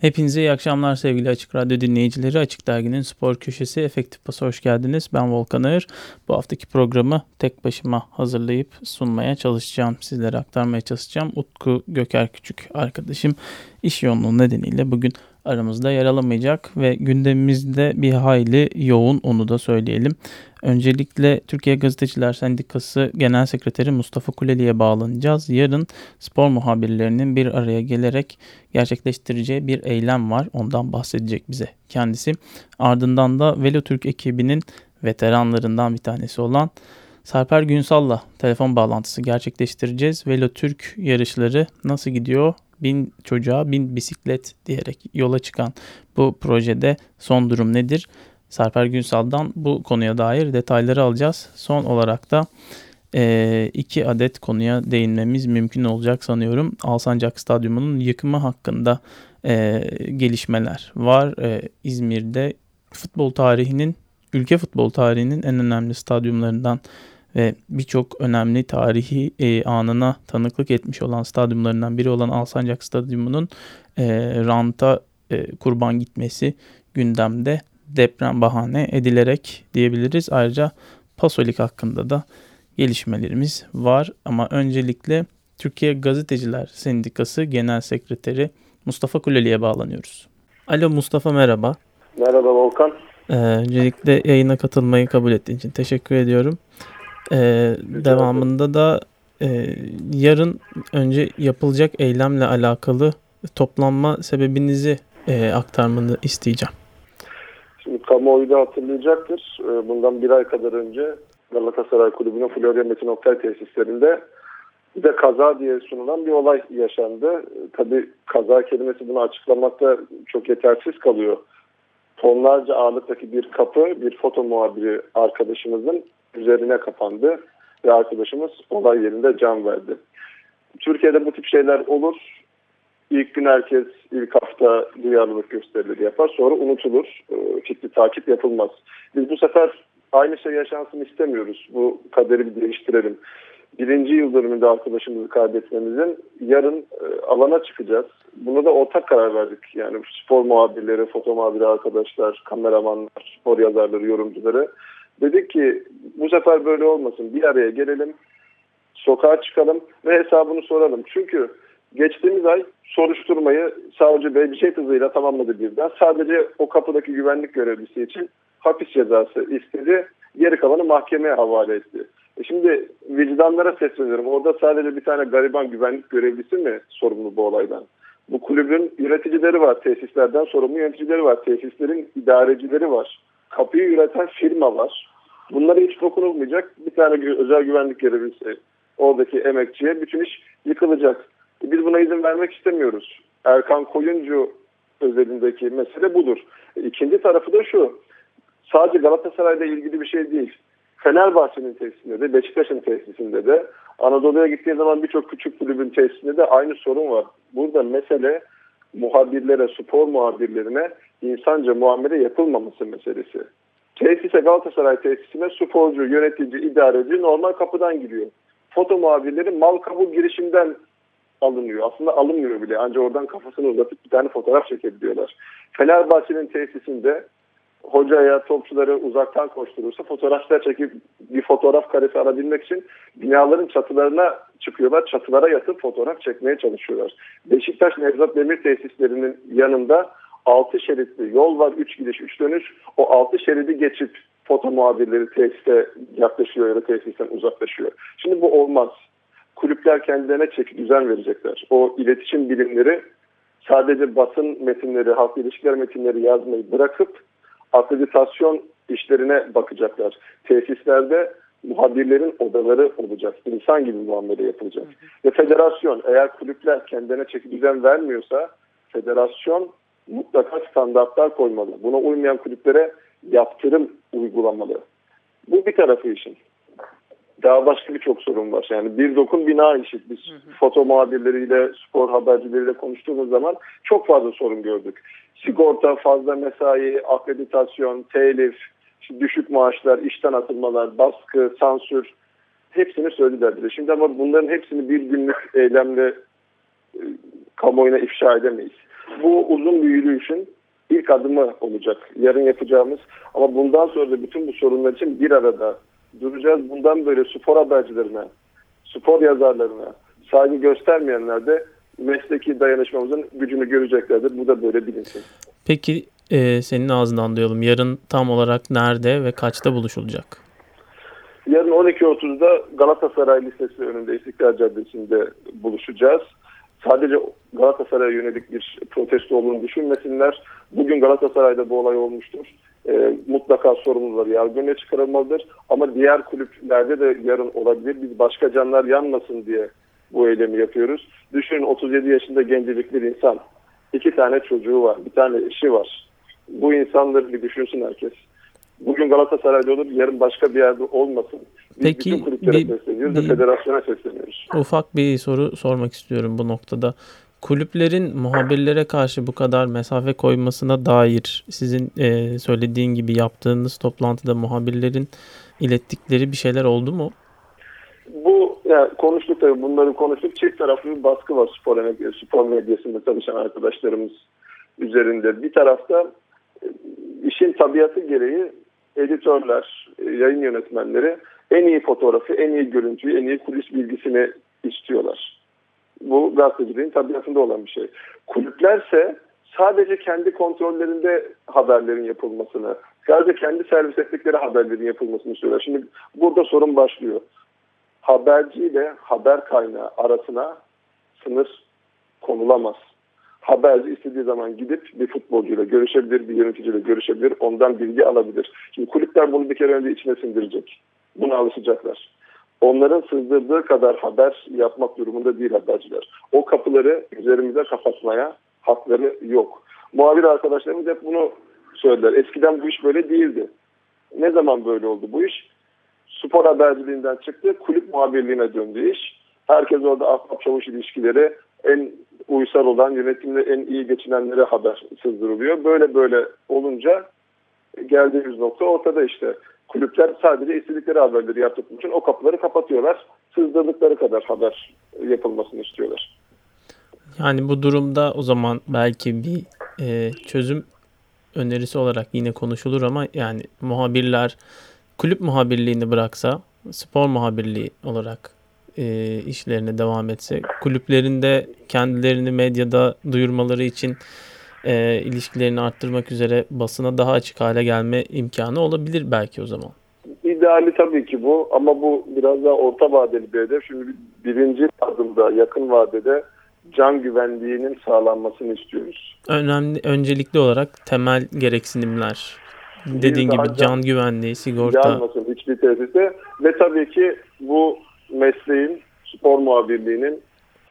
Hepinize iyi akşamlar sevgili Açık Radyo dinleyicileri. Açık Dergi'nin spor köşesi Efektif Pas'a hoş geldiniz. Ben Volkan Ağır. Bu haftaki programı tek başıma hazırlayıp sunmaya çalışacağım. Sizlere aktarmaya çalışacağım. Utku Göker Küçük arkadaşım iş yoğunluğu nedeniyle bugün aramızda yer alamayacak ve gündemimizde bir hayli yoğun onu da söyleyelim. Öncelikle Türkiye Gazeteciler Sendikası Genel Sekreteri Mustafa Kuleli'ye bağlanacağız. Yarın spor muhabirlerinin bir araya gelerek gerçekleştireceği bir eylem var. Ondan bahsedecek bize kendisi. Ardından da Velo Türk ekibinin veteranlarından bir tanesi olan Sarper Günsal'la telefon bağlantısı gerçekleştireceğiz. Velo Türk yarışları nasıl gidiyor? Bin çocuğa bin bisiklet diyerek yola çıkan bu projede son durum nedir? Sarper Günsal'dan bu konuya dair detayları alacağız. Son olarak da e, iki adet konuya değinmemiz mümkün olacak sanıyorum. Alsancak Stadyumu'nun yıkımı hakkında e, gelişmeler var. E, İzmir'de futbol tarihinin, ülke futbol tarihinin en önemli stadyumlarından ve birçok önemli tarihi e, anına tanıklık etmiş olan stadyumlarından biri olan Alsancak Stadyumu'nun e, ranta e, kurban gitmesi gündemde deprem bahane edilerek diyebiliriz. Ayrıca Pasolik hakkında da gelişmelerimiz var ama öncelikle Türkiye Gazeteciler Sendikası Genel Sekreteri Mustafa Kuleli'ye bağlanıyoruz. Alo Mustafa merhaba. Merhaba Volkan. Ee, öncelikle yayına katılmayı kabul ettiğin için teşekkür ediyorum. Ee, devamında da e, yarın önce yapılacak eylemle alakalı toplanma sebebinizi e, aktarmanı isteyeceğim. Şimdi kamuoyu da hatırlayacaktır. Ee, bundan bir ay kadar önce Galatasaray Kulübü'nün Florya Metin Oktay tesislerinde bir de kaza diye sunulan bir olay yaşandı. Tabii kaza kelimesi bunu açıklamakta çok yetersiz kalıyor. Tonlarca ağırlıktaki bir kapı bir foto muhabiri arkadaşımızın üzerine kapandı ve arkadaşımız olay yerinde can verdi. Türkiye'de bu tip şeyler olur. İlk gün herkes ilk hafta duyarlılık gösterilir yapar. Sonra unutulur. Fikri ee, takip yapılmaz. Biz bu sefer aynı şey yaşansın istemiyoruz. Bu kaderi bir değiştirelim. Birinci yıl dönümünde arkadaşımızı kaybetmemizin yarın e, alana çıkacağız. Buna da ortak karar verdik. Yani spor muhabirleri, foto muhabiri arkadaşlar, kameramanlar, spor yazarları, yorumcuları Dedik ki bu sefer böyle olmasın. Bir araya gelelim, sokağa çıkalım ve hesabını soralım. Çünkü geçtiğimiz ay soruşturmayı savcı bey bir şey hızıyla tamamladı birden. Sadece o kapıdaki güvenlik görevlisi için hapis cezası istedi. Geri kalanı mahkemeye havale etti. E şimdi vicdanlara sesleniyorum. Orada sadece bir tane gariban güvenlik görevlisi mi sorumlu bu olaydan? Bu kulübün yöneticileri var, tesislerden sorumlu yöneticileri var, tesislerin idarecileri var kapıyı üreten firma var. Bunlara hiç dokunulmayacak. Bir tane özel güvenlik görevlisi oradaki emekçiye bütün iş yıkılacak. Biz buna izin vermek istemiyoruz. Erkan Koyuncu özelindeki mesele budur. İkinci tarafı da şu. Sadece Galatasaray'la ilgili bir şey değil. Fenerbahçe'nin tesisinde de, Beşiktaş'ın tesisinde de, Anadolu'ya gittiği zaman birçok küçük kulübün tesisinde de aynı sorun var. Burada mesele muhabirlere, spor muhabirlerine insanca muamele yapılmaması meselesi. Tesise Galatasaray tesisine sporcu, yönetici, idareci normal kapıdan giriyor. Foto muhabirleri mal kabul girişinden alınıyor. Aslında alınmıyor bile. Ancak oradan kafasını uzatıp bir tane fotoğraf çekebiliyorlar. Fenerbahçe'nin tesisinde hocaya, topçuları uzaktan koşturursa fotoğraflar çekip bir fotoğraf karesi alabilmek için binaların çatılarına çıkıyorlar. Çatılara yatıp fotoğraf çekmeye çalışıyorlar. Beşiktaş Nevzat Demir tesislerinin yanında 6 şeritli yol var. 3 gidiş 3 dönüş. O 6 şeridi geçip foto muhabirleri tesiste yaklaşıyor ya da tesisten uzaklaşıyor. Şimdi bu olmaz. Kulüpler kendilerine çeki düzen verecekler. O iletişim bilimleri sadece basın metinleri, halk ilişkiler metinleri yazmayı bırakıp akreditasyon işlerine bakacaklar. Tesislerde muhabirlerin odaları olacak. İnsan gibi muamele yapılacak. Ve federasyon eğer kulüpler kendine çeki düzen vermiyorsa federasyon mutlaka standartlar koymalı. Buna uymayan kulüplere yaptırım uygulamalı. Bu bir tarafı işin. Daha başka birçok sorun var. Yani bir dokun bina işi. Biz hı hı. foto muhabirleriyle, spor habercileriyle konuştuğumuz zaman çok fazla sorun gördük. Sigorta, fazla mesai, akreditasyon, telif, düşük maaşlar, işten atılmalar, baskı, sansür hepsini söylediler bile. Şimdi ama bunların hepsini bir günlük eylemle e, kamuoyuna ifşa edemeyiz. Bu uzun bir yürüyüşün ilk adımı olacak. Yarın yapacağımız ama bundan sonra da bütün bu sorunlar için bir arada duracağız. Bundan böyle spor habercilerine, spor yazarlarına saygı göstermeyenler de mesleki dayanışmamızın gücünü göreceklerdir. Bu da böyle bilinsin. Peki e, senin ağzından duyalım. Yarın tam olarak nerede ve kaçta buluşulacak? Yarın 12.30'da Galatasaray Lisesi önünde İstiklal Caddesi'nde buluşacağız. Sadece Galatasaray'a yönelik bir protesto olduğunu düşünmesinler. Bugün Galatasaray'da bu olay olmuştur. E, mutlaka sorumluları yargı çıkarılmalıdır. Ama diğer kulüplerde de yarın olabilir. Biz başka canlar yanmasın diye bu eylemi yapıyoruz. Düşünün 37 yaşında gencecik bir insan. iki tane çocuğu var, bir tane eşi var. Bu insanları bir düşünsün herkes. Bugün Galatasaray'da olur, yarın başka bir yerde olmasın. Biz Peki, bütün kulüplere bir, sesleniyoruz bir, ve federasyona sesleniyoruz. Ufak bir soru sormak istiyorum bu noktada. Kulüplerin muhabirlere karşı bu kadar mesafe koymasına dair sizin e, söylediğin gibi yaptığınız toplantıda muhabirlerin ilettikleri bir şeyler oldu mu? Bu yani konuştuk tabii bunları konuştuk. Çift taraflı bir baskı var spor, spor medyasında çalışan arkadaşlarımız üzerinde. Bir tarafta e, işin tabiatı gereği editörler, e, yayın yönetmenleri en iyi fotoğrafı, en iyi görüntüyü, en iyi kulis bilgisini istiyorlar. Bu gazeteciliğin tabiatında olan bir şey. Kulüplerse sadece kendi kontrollerinde haberlerin yapılmasını, sadece kendi servis ettikleri haberlerin yapılmasını istiyorlar. Şimdi burada sorun başlıyor. Haberci ile haber kaynağı arasına sınır konulamaz haberci istediği zaman gidip bir futbolcuyla görüşebilir, bir yöneticiyle görüşebilir, ondan bilgi alabilir. Şimdi kulüpler bunu bir kere önce içine sindirecek. Buna alışacaklar. Onların sızdırdığı kadar haber yapmak durumunda değil haberciler. O kapıları üzerimize kapatmaya hakları yok. Muhabir arkadaşlarımız hep bunu söylediler. Eskiden bu iş böyle değildi. Ne zaman böyle oldu bu iş? Spor haberciliğinden çıktı, kulüp muhabirliğine döndü iş. Herkes orada ahbap çavuş ilişkileri en uysal olan yönetimde en iyi geçinenlere haber sızdırılıyor. Böyle böyle olunca geldiğimiz nokta ortada işte. Kulüpler sadece istedikleri haberleri yaptıkları için o kapıları kapatıyorlar. Sızdırdıkları kadar haber yapılmasını istiyorlar. Yani bu durumda o zaman belki bir e, çözüm önerisi olarak yine konuşulur ama yani muhabirler kulüp muhabirliğini bıraksa spor muhabirliği olarak e, işlerine devam etse, kulüplerinde kendilerini medyada duyurmaları için e, ilişkilerini arttırmak üzere basına daha açık hale gelme imkanı olabilir belki o zaman. İdeali tabii ki bu ama bu biraz daha orta vadeli bir hedef. Şimdi birinci adımda yakın vadede can güvenliğinin sağlanmasını istiyoruz. Önemli, öncelikli olarak temel gereksinimler. Dediğin gibi can güvenliği, sigorta. Yanmasın hiçbir tesiste ve tabii ki bu mesleğin, spor muhabirliğinin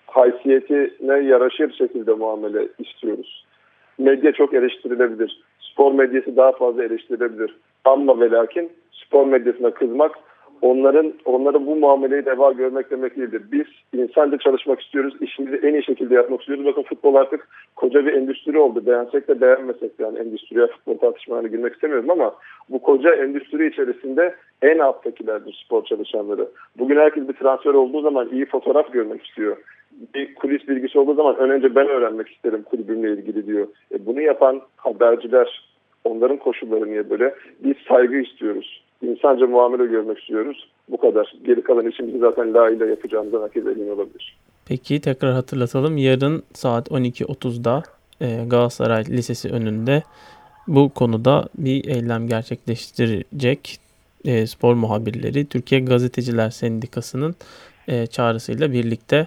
haysiyetine yaraşır şekilde muamele istiyoruz. Medya çok eleştirilebilir. Spor medyası daha fazla eleştirilebilir. Ama ve lakin spor medyasına kızmak onların onları bu muameleyi deva görmek demek değildir. Biz insanca çalışmak istiyoruz. işimizi en iyi şekilde yapmak istiyoruz. Bakın futbol artık koca bir endüstri oldu. Beğensek de beğenmesek de yani endüstriye futbol tartışmalarına girmek istemiyorum ama bu koca endüstri içerisinde en alttakilerdir spor çalışanları. Bugün herkes bir transfer olduğu zaman iyi fotoğraf görmek istiyor. Bir kulis bilgisi olduğu zaman önce ben öğrenmek isterim kulübümle ilgili diyor. E bunu yapan haberciler onların koşulları niye böyle? Biz saygı istiyoruz insanca muamele görmek istiyoruz. Bu kadar. Geri kalan işimizi zaten layığıyla yapacağımızdan herkes emin olabilir. Peki tekrar hatırlatalım. Yarın saat 12.30'da e, Galatasaray Lisesi önünde bu konuda bir eylem gerçekleştirecek e, spor muhabirleri Türkiye Gazeteciler Sendikası'nın e, çağrısıyla birlikte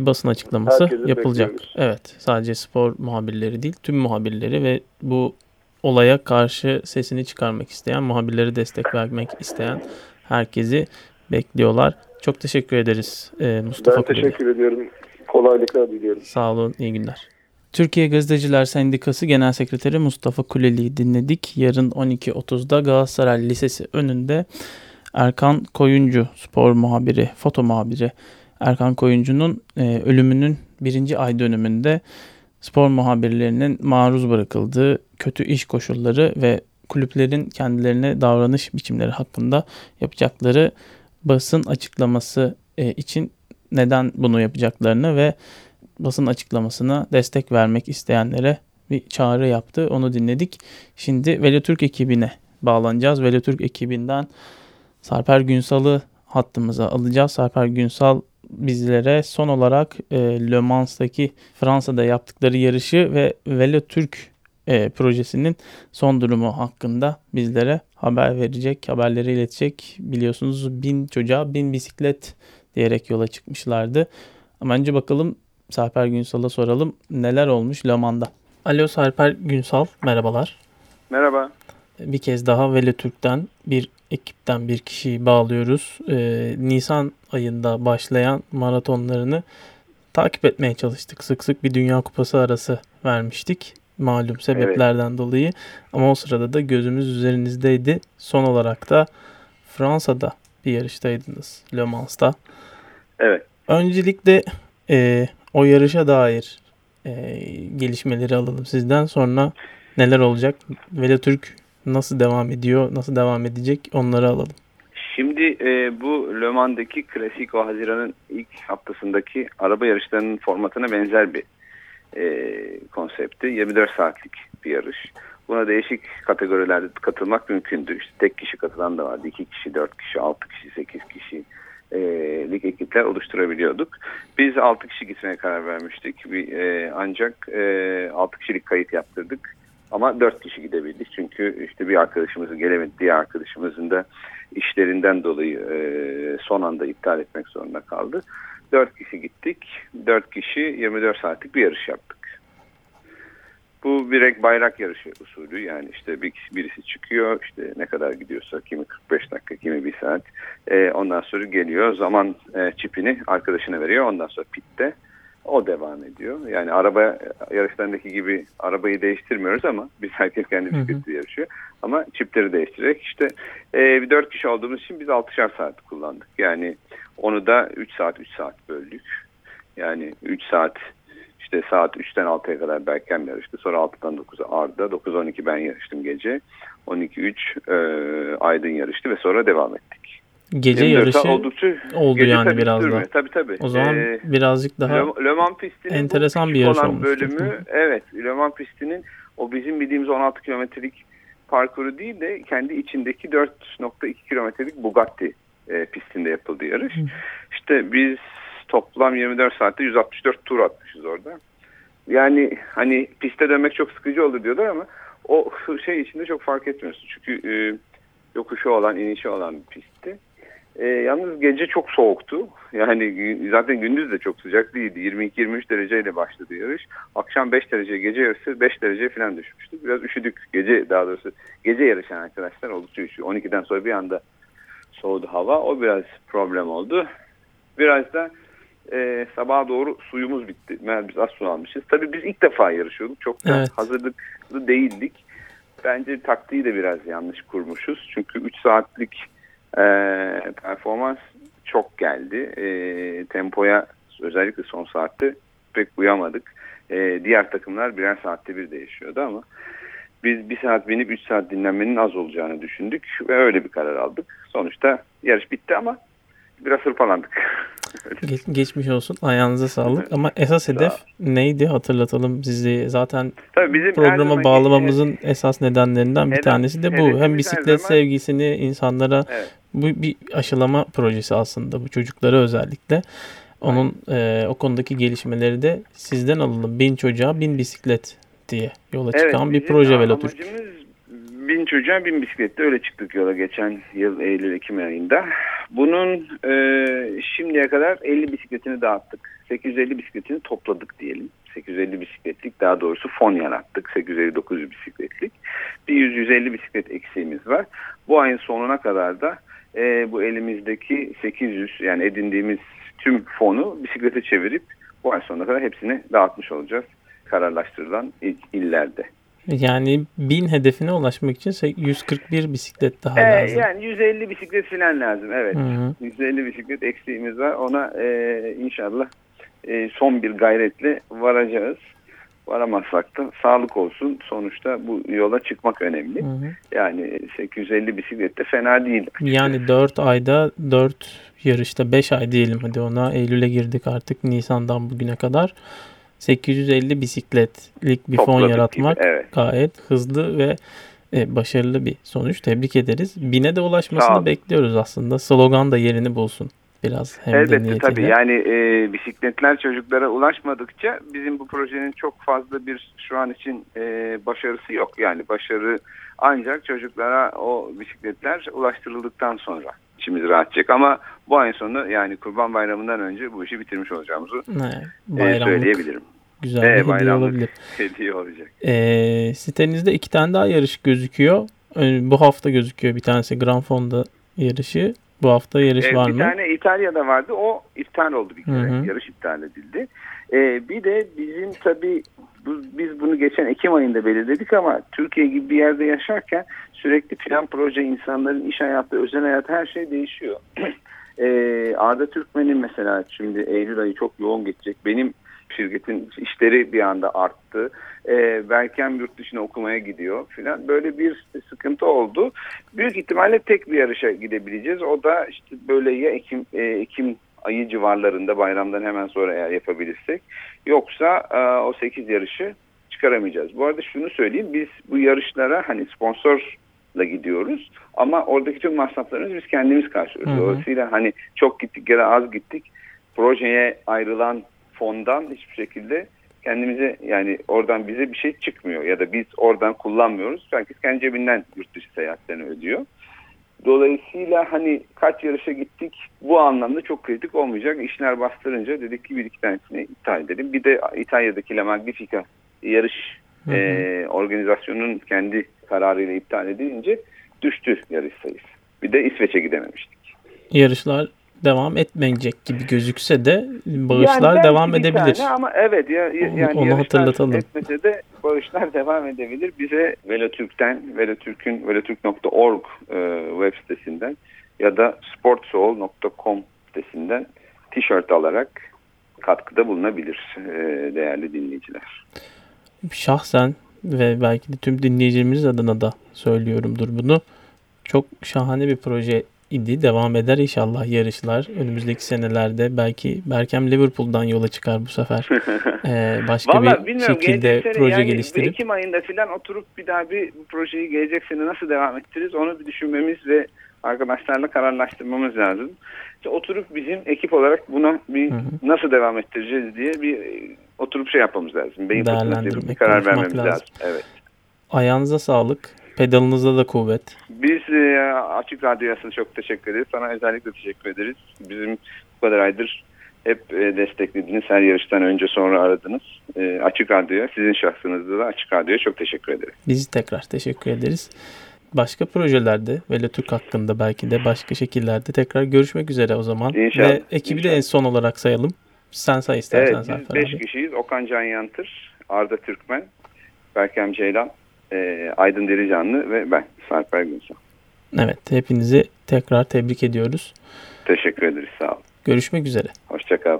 bir basın açıklaması Herkese yapılacak. Bekliyoruz. Evet, sadece spor muhabirleri değil, tüm muhabirleri ve bu olaya karşı sesini çıkarmak isteyen, muhabirleri destek vermek isteyen herkesi bekliyorlar. Çok teşekkür ederiz e, Mustafa Ben teşekkür Kuleli. ediyorum. Kolaylıklar diliyorum. Sağ olun, iyi günler. Türkiye Gazeteciler Sendikası Genel Sekreteri Mustafa Kuleli'yi dinledik. Yarın 12.30'da Galatasaray Lisesi önünde Erkan Koyuncu spor muhabiri, foto muhabiri Erkan Koyuncu'nun e, ölümünün birinci ay dönümünde spor muhabirlerinin maruz bırakıldığı kötü iş koşulları ve kulüplerin kendilerine davranış biçimleri hakkında yapacakları basın açıklaması e, için neden bunu yapacaklarını ve basın açıklamasına destek vermek isteyenlere bir çağrı yaptı. Onu dinledik. Şimdi Veli Türk ekibine bağlanacağız. Veli Türk ekibinden Sarper Günsal'ı hattımıza alacağız. Sarper Günsal bizlere son olarak e, Le Mans'taki Fransa'da yaptıkları yarışı ve Velo Türk e, projesinin son durumu hakkında bizlere haber verecek, haberleri iletecek. Biliyorsunuz bin çocuğa bin bisiklet diyerek yola çıkmışlardı. Ama önce bakalım Sarper Günsal'a soralım neler olmuş Le Mans'da. Alo Sarper Günsal, merhabalar. Merhaba. Bir kez daha Velo Türk'ten bir ekipten bir kişiyi bağlıyoruz. Ee, Nisan ayında başlayan maratonlarını takip etmeye çalıştık. Sık sık bir Dünya Kupası arası vermiştik. Malum sebeplerden evet. dolayı. Ama o sırada da gözümüz üzerinizdeydi. Son olarak da Fransa'da bir yarıştaydınız. Le Mans'ta. Evet. Öncelikle e, o yarışa dair e, gelişmeleri alalım sizden. Sonra neler olacak? Velo Türk nasıl devam ediyor, nasıl devam edecek onları alalım. Şimdi e, bu Le Mans'daki klasik o Haziran'ın ilk haftasındaki araba yarışlarının formatına benzer bir e, konsepti. 24 saatlik bir yarış. Buna değişik kategorilerde katılmak mümkündü. İşte tek kişi katılan da vardı. 2 kişi, 4 kişi, 6 kişi, 8 kişi e, lig ekipler oluşturabiliyorduk. Biz 6 kişi gitmeye karar vermiştik. Bir, e, ancak e, 6 kişilik kayıt yaptırdık. Ama dört kişi gidebildik. Çünkü işte bir arkadaşımızın gelemedi, diğer arkadaşımızın da işlerinden dolayı e, son anda iptal etmek zorunda kaldı. Dört kişi gittik, dört kişi 24 saatlik bir yarış yaptık. Bu direkt bayrak yarışı usulü. Yani işte bir birisi çıkıyor. İşte ne kadar gidiyorsa kimi 45 dakika kimi bir saat. E, ondan sonra geliyor. Zaman e, çipini arkadaşına veriyor. Ondan sonra pitte o devam ediyor. Yani araba yarışlarındaki gibi arabayı değiştirmiyoruz ama biz herkes kendi bisikleti yarışıyor. Ama çipleri değiştirerek işte e, bir dört kişi olduğumuz için biz 6'şar saat kullandık. Yani onu da 3 saat 3 saat böldük. Yani 3 saat işte saat 3'ten 6'ya kadar Berkem yarıştı. Sonra 6'dan 9'a Arda. 9-12 ben yarıştım gece. 12-3 e, Aydın yarıştı ve sonra devam ettik. Gece yarışı oldukça, oldu gece yani biraz da. Tabii tabii. O zaman ee, birazcık daha Le, Mans pistinin enteresan bir yarış olmuş. Bölümü, evet, Le Mans pistinin o bizim bildiğimiz 16 kilometrelik parkuru değil de kendi içindeki 4.2 kilometrelik Bugatti e, pistinde yapıldı yarış. Hı. İşte biz toplam 24 saatte 164 tur atmışız orada. Yani hani piste dönmek çok sıkıcı oldu diyorlar ama o şey içinde çok fark etmiyorsun. Çünkü e, yokuşu olan, inişi olan bir pistti. E, yalnız gece çok soğuktu. Yani zaten gündüz de çok sıcak değildi. 22-23 dereceyle başladı yarış. Akşam 5 derece, gece yarısı 5 derece falan düşmüştü. Biraz üşüdük. Gece daha doğrusu gece yarışan arkadaşlar oldukça üşüyor. 12'den sonra bir anda soğudu hava. O biraz problem oldu. Biraz da e, sabaha doğru suyumuz bitti. Meğer biz az su almışız. Tabii biz ilk defa yarışıyorduk. Çok da evet. hazırlıklı değildik. Bence taktiği de biraz yanlış kurmuşuz. Çünkü 3 saatlik e, performans çok geldi. E, tempoya özellikle son saatte pek uyamadık. E, diğer takımlar birer saatte bir değişiyordu ama biz bir saat binip üç saat dinlenmenin az olacağını düşündük ve öyle bir karar aldık. Sonuçta yarış bitti ama biraz hırpalandık. Geç, geçmiş olsun. Ayağınıza sağlık. Ama esas hedef neydi hatırlatalım sizi. Zaten bizim programa bağlamamızın hedef, esas nedenlerinden bir tanesi de bu. Hem bisiklet zaman, sevgisini insanlara evet. bu bir aşılama projesi aslında bu çocuklara özellikle. Onun e, o konudaki gelişmeleri de sizden alalım. Bin çocuğa bin bisiklet diye yola çıkan evet, bir proje Velotürk. Amacımız bin çocuğa bin bisikletle öyle çıktık yola geçen yıl Eylül-Ekim ayında. Bunun e, şimdiye kadar 50 bisikletini dağıttık. 850 bisikletini topladık diyelim. 850 bisikletlik daha doğrusu fon yarattık. 850-900 bisikletlik. Bir 100-150 bisiklet eksiğimiz var. Bu ayın sonuna kadar da e, bu elimizdeki 800 yani edindiğimiz tüm fonu bisiklete çevirip bu ay sonuna kadar hepsini dağıtmış olacağız kararlaştırılan il, illerde. Yani 1000 hedefine ulaşmak için 141 bisiklet daha ee, lazım. Yani 150 bisiklet falan lazım evet. Hı hı. 150 bisiklet eksiğimiz var. Ona e, inşallah e, son bir gayretle varacağız. Varamazsak da sağlık olsun. Sonuçta bu yola çıkmak önemli. Hı hı. Yani 850 bisiklet de fena değil. Yani 4 ayda 4 yarışta 5 ay diyelim hadi ona. Eylül'e girdik artık Nisan'dan bugüne kadar. 850 bisikletlik bir Topladık fon yaratmak gibi, evet. gayet hızlı ve e, başarılı bir sonuç. Tebrik ederiz. Bine de ulaşmasını bekliyoruz aslında. Slogan da yerini bulsun biraz. Hem Elbette tabii yani e, bisikletler çocuklara ulaşmadıkça bizim bu projenin çok fazla bir şu an için e, başarısı yok. Yani başarı ancak çocuklara o bisikletler ulaştırıldıktan sonra içimiz rahatacak ama bu ayın sonu yani Kurban Bayramı'ndan önce bu işi bitirmiş olacağımızı ne, e, söyleyebilirim. Güzel bir evet, hediye olabilir. Hediye olacak. E, sitenizde iki tane daha yarış gözüküyor. Bu hafta gözüküyor bir tanesi Grand Fonda yarışı. Bu hafta yarış ee, var bir mı? Bir tane İtalya'da vardı. O iptal oldu bir kere. Hı hı. Yarış iptal edildi. Ee, bir de bizim tabii bu, biz bunu geçen Ekim ayında belirledik ama Türkiye gibi bir yerde yaşarken sürekli plan proje insanların iş hayatı, özel hayatı her şey değişiyor. ee, Arda Türkmen'in mesela şimdi Eylül ayı çok yoğun geçecek. Benim şirketin işleri bir anda arttı. E, Berkem yurt dışına okumaya gidiyor filan. Böyle bir sıkıntı oldu. Büyük ihtimalle tek bir yarışa gidebileceğiz. O da işte böyle ya Ekim, e, Ekim ayı civarlarında bayramdan hemen sonra eğer yapabilirsek. Yoksa e, o 8 yarışı çıkaramayacağız. Bu arada şunu söyleyeyim. Biz bu yarışlara hani sponsorla gidiyoruz. Ama oradaki tüm masraflarımızı biz kendimiz karşılıyoruz. Dolayısıyla hani çok gittik ya da az gittik. Projeye ayrılan fondan hiçbir şekilde kendimize yani oradan bize bir şey çıkmıyor ya da biz oradan kullanmıyoruz. Herkes kendi cebinden yurt dışı seyahatlerini ödüyor. Dolayısıyla hani kaç yarışa gittik bu anlamda çok kritik olmayacak. İşler bastırınca dedik ki bir iki tanesini iptal edelim. Bir de İtalya'daki La Magnifica yarış hı hı. E, organizasyonun kendi kararıyla iptal edilince düştü yarış sayısı. Bir de İsveç'e gidememiştik. Yarışlar devam etmeyecek gibi gözükse de bağışlar yani devam edebilir. Tane ama evet ya, yani onu hatırlatalım. Etmese de bağışlar devam edebilir. Bize Velotürk'ten, Velotürk'ün velotürk.org e, web sitesinden ya da sportsoul.com sitesinden tişört alarak katkıda bulunabilir e, değerli dinleyiciler. Şahsen ve belki de tüm dinleyicilerimiz adına da söylüyorumdur bunu. Çok şahane bir proje idi. Devam eder inşallah yarışlar. Önümüzdeki senelerde belki Berkem Liverpool'dan yola çıkar bu sefer. Ee, başka Vallahi bir şekilde proje yani geliştirip. Ekim ayında falan oturup bir daha bir bu projeyi gelecek sene nasıl devam ettiririz onu bir düşünmemiz ve arkadaşlarla kararlaştırmamız lazım. İşte oturup bizim ekip olarak buna bir hı hı. nasıl devam ettireceğiz diye bir oturup şey yapmamız lazım. Beyin bir karar vermemiz lazım. lazım. Evet. Ayağınıza sağlık. Pedalınızda da kuvvet. Biz e, Açık Radyo'ya çok teşekkür ederiz. Sana özellikle teşekkür ederiz. Bizim bu kadar aydır hep e, desteklediniz. Her yarıştan önce sonra aradınız. E, Açık Radyo'ya, sizin şahsınızda da Açık Radyo'ya çok teşekkür ederiz. Biz tekrar teşekkür ederiz. Başka projelerde ve Türk hakkında belki de başka şekillerde tekrar görüşmek üzere o zaman. İnşallah. Ve ekibi İnşallah. de en son olarak sayalım. Sen say istersen. Evet, biz 5 kişiyiz. Okan Can Yantır, Arda Türkmen, Berkem Ceylan, e, Aydın Dericanlı ve ben Sarper Günsal. Evet hepinizi tekrar tebrik ediyoruz. Teşekkür ederiz sağ olun. Görüşmek üzere. Hoşçakal.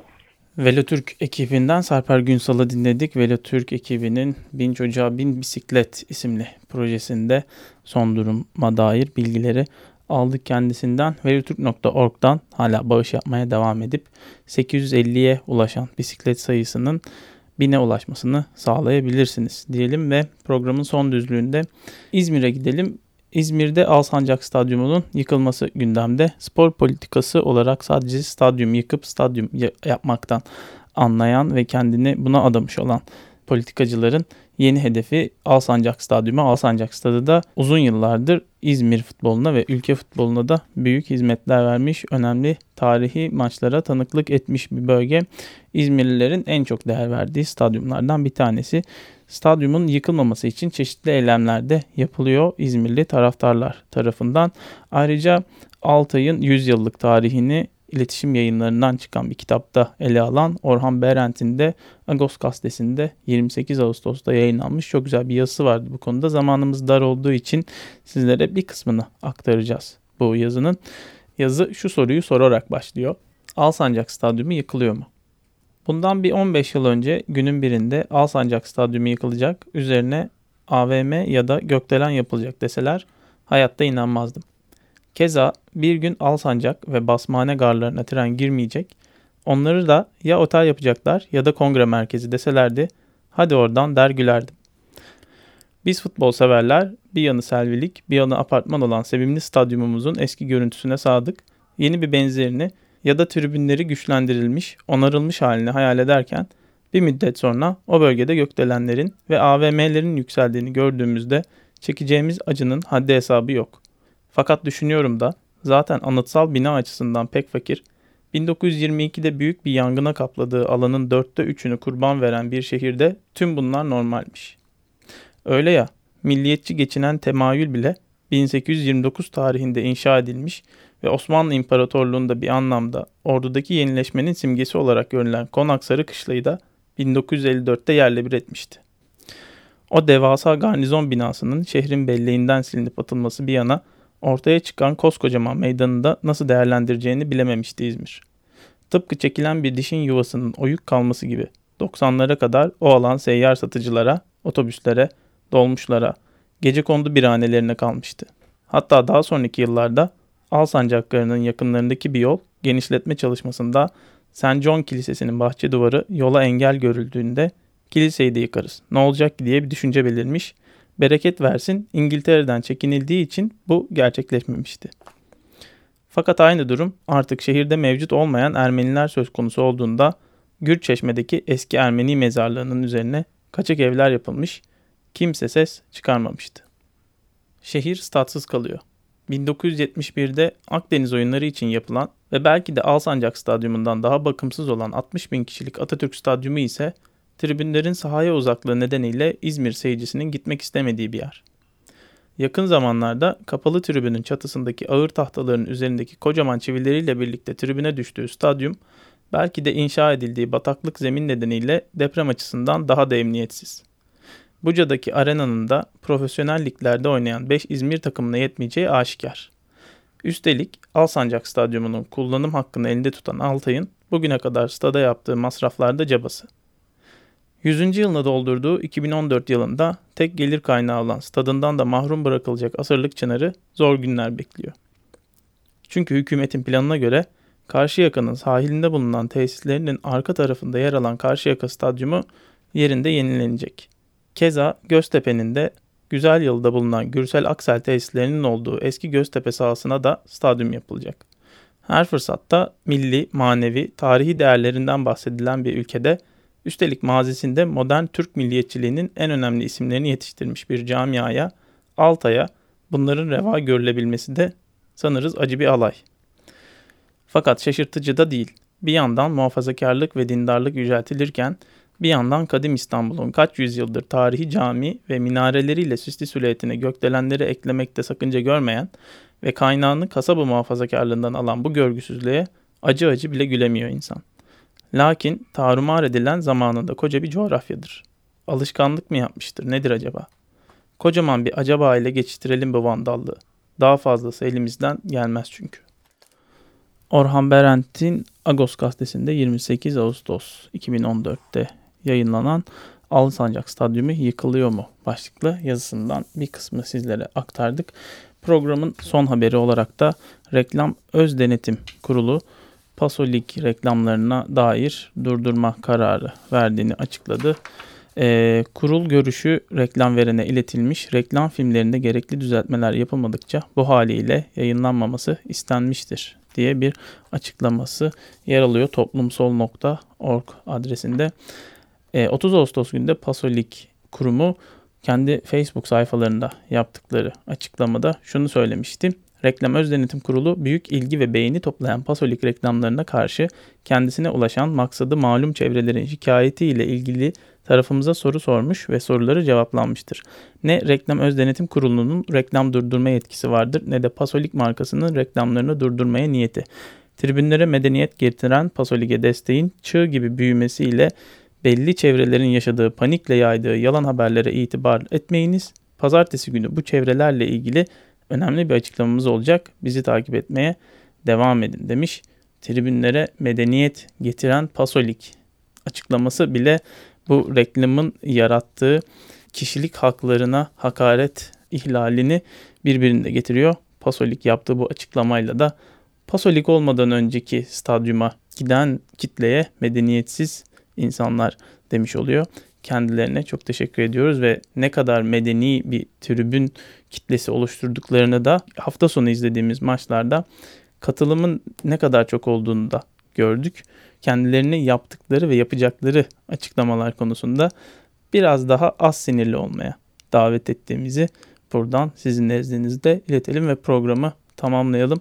Velotürk ekibinden Sarper Günsal'ı dinledik. Velotürk ekibinin Bin Çocuğa Bin Bisiklet isimli projesinde son duruma dair bilgileri aldık kendisinden. Velotürk.org'dan hala bağış yapmaya devam edip 850'ye ulaşan bisiklet sayısının bine ulaşmasını sağlayabilirsiniz diyelim ve programın son düzlüğünde İzmir'e gidelim. İzmir'de Alsancak Stadyumu'nun yıkılması gündemde. Spor politikası olarak sadece stadyum yıkıp stadyum yapmaktan anlayan ve kendini buna adamış olan politikacıların yeni hedefi Alsancak Stadyumu. Alsancak Stadı da uzun yıllardır İzmir futboluna ve ülke futboluna da büyük hizmetler vermiş, önemli tarihi maçlara tanıklık etmiş bir bölge. İzmirlilerin en çok değer verdiği stadyumlardan bir tanesi. Stadyumun yıkılmaması için çeşitli eylemler de yapılıyor İzmirli taraftarlar tarafından. Ayrıca Altay'ın 100 yıllık tarihini iletişim yayınlarından çıkan bir kitapta ele alan Orhan Berent'in de Agos gazetesinde 28 Ağustos'ta yayınlanmış çok güzel bir yazısı vardı bu konuda. Zamanımız dar olduğu için sizlere bir kısmını aktaracağız bu yazının. Yazı şu soruyu sorarak başlıyor. Alsancak Stadyumu yıkılıyor mu? Bundan bir 15 yıl önce günün birinde Alsancak Stadyumu yıkılacak, üzerine AVM ya da gökdelen yapılacak deseler hayatta inanmazdım. Keza bir gün Alsancak ve Basmane garlarına tren girmeyecek, onları da ya otel yapacaklar ya da kongre merkezi deselerdi hadi oradan der gülerdim. Biz futbol severler bir yanı selvilik bir yanı apartman olan sevimli stadyumumuzun eski görüntüsüne sadık, yeni bir benzerini ya da tribünleri güçlendirilmiş, onarılmış halini hayal ederken bir müddet sonra o bölgede gökdelenlerin ve AVM'lerin yükseldiğini gördüğümüzde çekeceğimiz acının haddi hesabı yok. Fakat düşünüyorum da zaten anıtsal bina açısından pek fakir, 1922'de büyük bir yangına kapladığı alanın dörtte üçünü kurban veren bir şehirde tüm bunlar normalmiş. Öyle ya, milliyetçi geçinen temayül bile 1829 tarihinde inşa edilmiş ve Osmanlı İmparatorluğu'nda bir anlamda ordudaki yenileşmenin simgesi olarak görülen Konaksarı Kışlayı da 1954'te yerle bir etmişti. O devasa garnizon binasının şehrin belleğinden silinip atılması bir yana ortaya çıkan koskocaman meydanında nasıl değerlendireceğini bilememişti İzmir. Tıpkı çekilen bir dişin yuvasının oyuk kalması gibi 90'lara kadar o alan seyyar satıcılara, otobüslere, dolmuşlara, gece kondu birhanelerine kalmıştı. Hatta daha sonraki yıllarda Alsancakları'nın yakınlarındaki bir yol genişletme çalışmasında St. John Kilisesi'nin bahçe duvarı yola engel görüldüğünde kiliseyi de yıkarız. Ne olacak diye bir düşünce belirmiş. Bereket versin İngiltere'den çekinildiği için bu gerçekleşmemişti. Fakat aynı durum artık şehirde mevcut olmayan Ermeniler söz konusu olduğunda Gürçeşme'deki eski Ermeni mezarlığının üzerine kaçak evler yapılmış, kimse ses çıkarmamıştı. Şehir statsız kalıyor. 1971'de Akdeniz oyunları için yapılan ve belki de Alsancak Stadyumundan daha bakımsız olan 60 bin kişilik Atatürk Stadyumu ise tribünlerin sahaya uzaklığı nedeniyle İzmir seyircisinin gitmek istemediği bir yer. Yakın zamanlarda kapalı tribünün çatısındaki ağır tahtaların üzerindeki kocaman çivileriyle birlikte tribüne düştüğü stadyum belki de inşa edildiği bataklık zemin nedeniyle deprem açısından daha da emniyetsiz. Buca'daki arenanın da profesyonel liglerde oynayan 5 İzmir takımına yetmeyeceği aşikar. Üstelik Alsancak Stadyumu'nun kullanım hakkını elinde tutan Altay'ın bugüne kadar stada yaptığı masraflarda cabası. 100. yılını doldurduğu 2014 yılında tek gelir kaynağı olan stadından da mahrum bırakılacak asırlık çınarı zor günler bekliyor. Çünkü hükümetin planına göre Karşıyaka'nın sahilinde bulunan tesislerinin arka tarafında yer alan Karşıyaka Stadyumu yerinde yenilenecek. Keza Göztepe'nin de Güzel Yılda bulunan Gürsel Aksel tesislerinin olduğu eski Göztepe sahasına da stadyum yapılacak. Her fırsatta milli, manevi, tarihi değerlerinden bahsedilen bir ülkede üstelik mazisinde modern Türk milliyetçiliğinin en önemli isimlerini yetiştirmiş bir camiaya, Altay'a bunların reva görülebilmesi de sanırız acı bir alay. Fakat şaşırtıcı da değil. Bir yandan muhafazakarlık ve dindarlık yüceltilirken bir yandan kadim İstanbul'un kaç yüzyıldır tarihi cami ve minareleriyle süslü silüetine gökdelenleri eklemekte sakınca görmeyen ve kaynağını kasaba muhafazakarlığından alan bu görgüsüzlüğe acı acı bile gülemiyor insan. Lakin tarumar edilen zamanında koca bir coğrafyadır. Alışkanlık mı yapmıştır nedir acaba? Kocaman bir acaba ile geçiştirelim bu vandallığı. Daha fazlası elimizden gelmez çünkü. Orhan Berent'in Agos gazetesinde 28 Ağustos 2014'te yayınlanan Alsancak Stadyumu yıkılıyor mu başlıklı yazısından bir kısmı sizlere aktardık. Programın son haberi olarak da Reklam Öz Denetim Kurulu Pasolik reklamlarına dair durdurma kararı verdiğini açıkladı. Ee, kurul görüşü reklam verene iletilmiş. Reklam filmlerinde gerekli düzeltmeler yapılmadıkça bu haliyle yayınlanmaması istenmiştir diye bir açıklaması yer alıyor toplumsol.org adresinde. 30 ee, Ağustos günde Pasolik kurumu kendi Facebook sayfalarında yaptıkları açıklamada şunu söylemişti. Reklam Öz Denetim Kurulu büyük ilgi ve beğeni toplayan Pasolik reklamlarına karşı kendisine ulaşan maksadı malum çevrelerin şikayeti ile ilgili tarafımıza soru sormuş ve soruları cevaplanmıştır. Ne Reklam Öz Denetim Kurulu'nun reklam durdurma yetkisi vardır ne de Pasolik markasının reklamlarını durdurmaya niyeti. Tribünlere medeniyet getiren Pasolik'e desteğin çığ gibi büyümesiyle belli çevrelerin yaşadığı panikle yaydığı yalan haberlere itibar etmeyiniz. Pazartesi günü bu çevrelerle ilgili önemli bir açıklamamız olacak. Bizi takip etmeye devam edin demiş. Tribünlere medeniyet getiren Pasolik açıklaması bile bu reklamın yarattığı kişilik haklarına hakaret ihlalini birbirinde getiriyor. Pasolik yaptığı bu açıklamayla da Pasolik olmadan önceki stadyuma giden kitleye medeniyetsiz insanlar demiş oluyor. Kendilerine çok teşekkür ediyoruz ve ne kadar medeni bir tribün kitlesi oluşturduklarını da hafta sonu izlediğimiz maçlarda katılımın ne kadar çok olduğunu da gördük. Kendilerini yaptıkları ve yapacakları açıklamalar konusunda biraz daha az sinirli olmaya davet ettiğimizi buradan sizin nezdinizde iletelim ve programı tamamlayalım.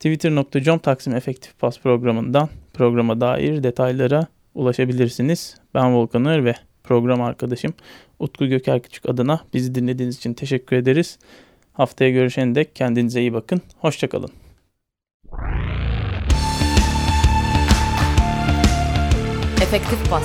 Twitter.com Taksim Efektif Pas programından programa dair detaylara ulaşabilirsiniz. Ben Volkanır ve program arkadaşım Utku Göker Küçük adına bizi dinlediğiniz için teşekkür ederiz. Haftaya görüşene dek kendinize iyi bakın. Hoşçakalın. Efektif Pas